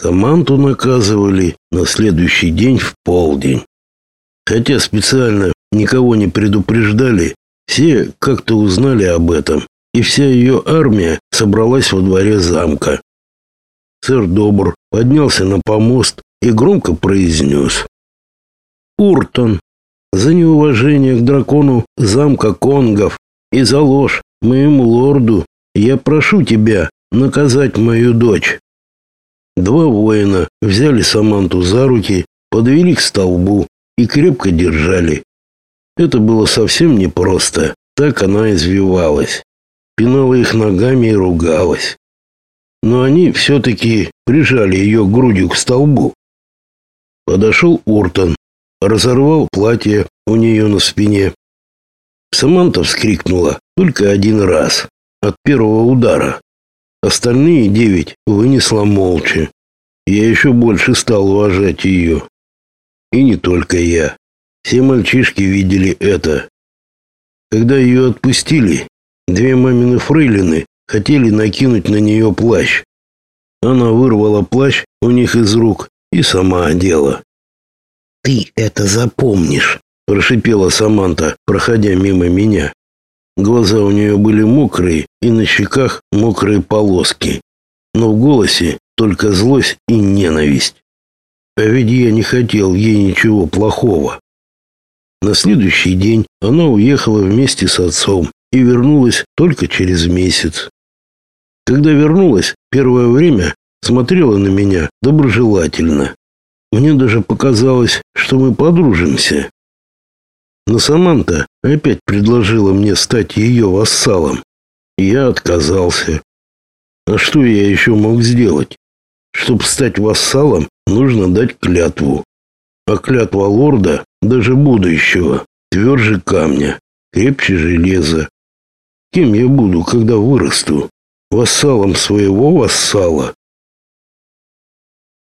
Саманту наказывали на следующий день в полдень. Хотя специально никого не предупреждали, все как-то узнали об этом, и вся ее армия собралась во дворе замка. Сэр Добр поднялся на помост и громко произнес. «Уртон, за неуважение к дракону замка Конгов и за ложь моему лорду я прошу тебя наказать мою дочь». Два воина взяли Саманту за руки, подвели к столбу и крепко держали. Это было совсем непросто, так она извивалась, пинала их ногами и ругалась но они все-таки прижали ее грудью к столбу. Подошел Уртон, разорвал платье у нее на спине. Саманта вскрикнула только один раз, от первого удара. Остальные девять вынесла молча. Я еще больше стал уважать ее. И не только я. Все мальчишки видели это. Когда ее отпустили, две мамины фрейлины хотели накинуть на нее плащ. Она вырвала плащ у них из рук и сама одела. «Ты это запомнишь», – прошипела Саманта, проходя мимо меня. Глаза у нее были мокрые и на щеках мокрые полоски, но в голосе только злость и ненависть. А ведь я не хотел ей ничего плохого. На следующий день она уехала вместе с отцом и вернулась только через месяц. Когда вернулась, первое время смотрела на меня доброжелательно. Мне даже показалось, что мы подружимся. Но Саманта опять предложила мне стать ее вассалом. Я отказался. А что я еще мог сделать? Чтобы стать вассалом, нужно дать клятву. А клятва лорда, даже будущего, тверже камня, крепче железа. Кем я буду, когда вырасту? вассалом своего вассала